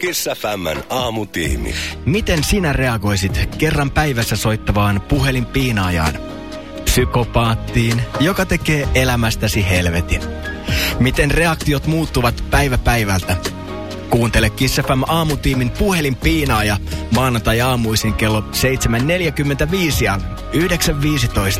Kiss FMn aamutiimi. Miten sinä reagoisit kerran päivässä soittavaan puhelinpiinaajaan? Psykopaattiin, joka tekee elämästäsi helvetin. Miten reaktiot muuttuvat päivä päivältä? Kuuntele Kiss FM aamutiimin puhelinpiinaaja maanantai-aamuisin kello 7.45 ja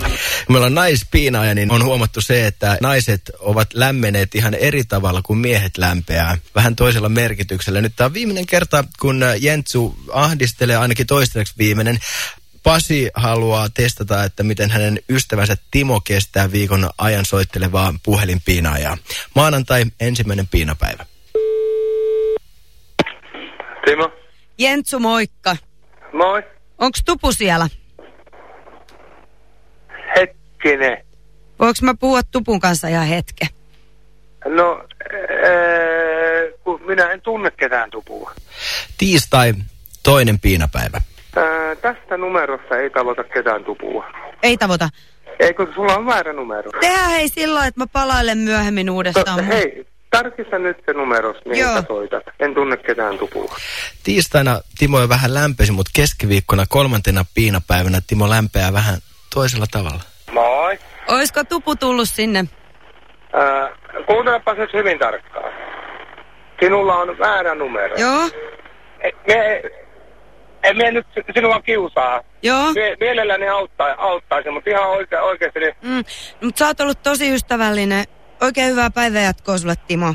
9.15. Meillä on naispiinaaja, niin on huomattu se, että naiset ovat lämmeneet ihan eri tavalla kuin miehet lämpeää. Vähän toisella merkityksellä. Nyt tämä on viimeinen kerta, kun Jentsu ahdistelee, ainakin toistaiseksi viimeinen. Pasi haluaa testata, että miten hänen ystävänsä Timo kestää viikon ajan soittelevaa puhelinpiinaajaa. Maanantai ensimmäinen piinapäivä. Timo, Jentsu, moikka. moi. Onks Tupu siellä? Hetkinen. Voinko mä puhua Tupun kanssa ihan hetke? No, ee, kun minä en tunne ketään tupua. Tiistai, toinen piinapäivä. Ää, tästä numerosta ei tavoita ketään tupua. Ei tavoita. Eikö sulla on väärä numero? Tehdään hei silloin, että mä palailen myöhemmin To, uudestaan. hei, tarkista nyt se numeros, mihin Joo. sä soitat. En tunne ketään tupua. Tiistaina Timo jo vähän lämpesi, mutta keskiviikkona kolmantena piinapäivänä Timo lämpeää vähän toisella tavalla. Moi. Oisko Tupu tullut sinne? Ää, kuuntelepa nyt hyvin tarkkaan. Sinulla on väärä numero. Joo, E, me, en mie nyt sinua kiusaa. joo. Mie, mielelläni auttaa, auttaisin, mutta ihan oike, oikeasti niin, Mm, mutta sä oot ollut tosi ystävällinen. Oikein hyvää päivänjatkoa sulle, Timo.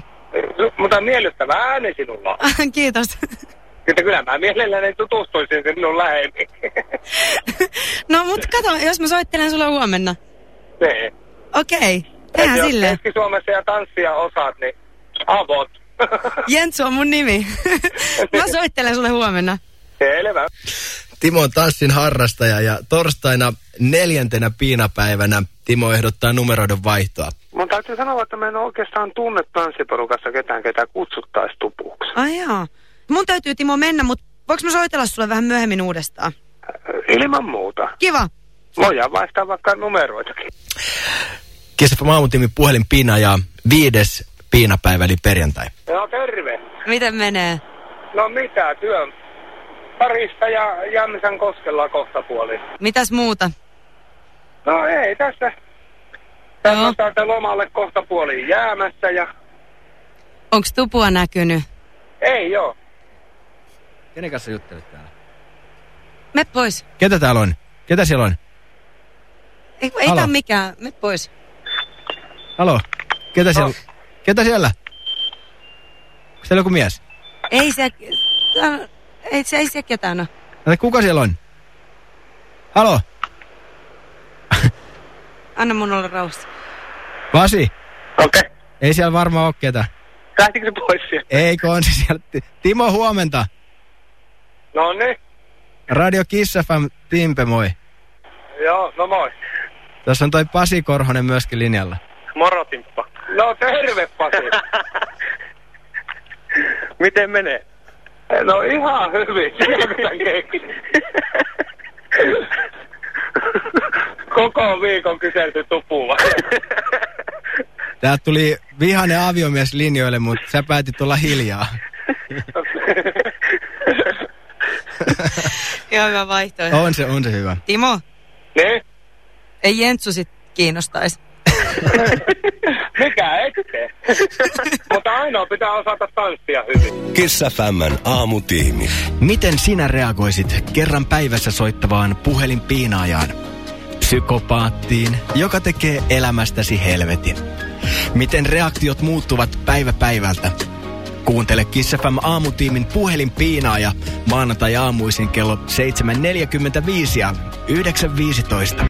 mutta miellyttävä ääni sinulla. Kiitos. Että kyllä mä mielelläni tutustuisin sinun lähemmin. no mut kato, jos mä soittelen sulle huomenna. niin. Okei, Et tehdään jos silleen. Keski-Suomessa ja tanssia osaat, niin avot. Jentsu on mun nimi. mä soittelen sulle huomenna. Selvä. Timo on tanssin harrastaja ja torstaina neljäntenä piinapäivänä Timo ehdottaa numeroiden vaihtoa. Täytyy sanoa, että mä en oikeastaan tunne tanssiporukassa ketään, ketä kutsuttaisi tupuksi. Ai jaa. Mun täytyy Timo mennä, mutta voiko mä soitella sulle vähän myöhemmin uudestaan? Ilman muuta. Kiva. Voidaan vaihtaa vaikka numeroitakin. Kisaffa Maamutiimi puhelin piinaaja viides piinapäivä eli perjantai. No terve. Miten menee? No mitä, työn parista ja Jämsän koskella kohta puoli. Mitäs muuta? No ei tässä. Joo. Tässä on täältä lomalle kohta puoliin jäämässä ja Onks Tupua näkynyt? ei joo. Kenen kanssa juttelet täällä? Me pois. Ketä täällä on? Ketä siellä on? Ei, ei tää mikään. Me pois. Halo? Ketä siellä? Ketä siellä? Onko siellä joku mies? Ei se... Ei se, ei se ketään ole. Näitä kuka siellä on? Halo? Anna mun olla rauhassa. Pasi? Okei. Okay. Ei siellä varmaan ole ketä. Lähtikö se pois sieltä? Eikö on se siellä? Ti- Timo, huomenta. No niin. Radio Kiss FM, Timpe, moi. Joo, no moi. Tässä on toi Pasi Korhonen myöskin linjalla. Moro Timppa. No terve Pasi. Miten menee? no ihan hyvin. Keksin. Koko viikon kyselty tupua. Täältä tuli vihane aviomies linjoille, mutta sä päätit olla hiljaa. Joo, hyvä vaihtoehto. On se, on se hyvä. Timo, niin? ei Jentsu sit kiinnostais. Mikä ettei? Mutta ainoa pitää osata tanssia hyvin. Kiss FMn aamutiimi. Miten sinä reagoisit kerran päivässä soittavaan puhelinpiinaajaan? Psykopaattiin, joka tekee elämästäsi helvetin. Miten reaktiot muuttuvat päivä päivältä? Kuuntele Kiss FM aamutiimin puhelinpiinaaja maanantai-aamuisin kello 7.45 ja 9.15.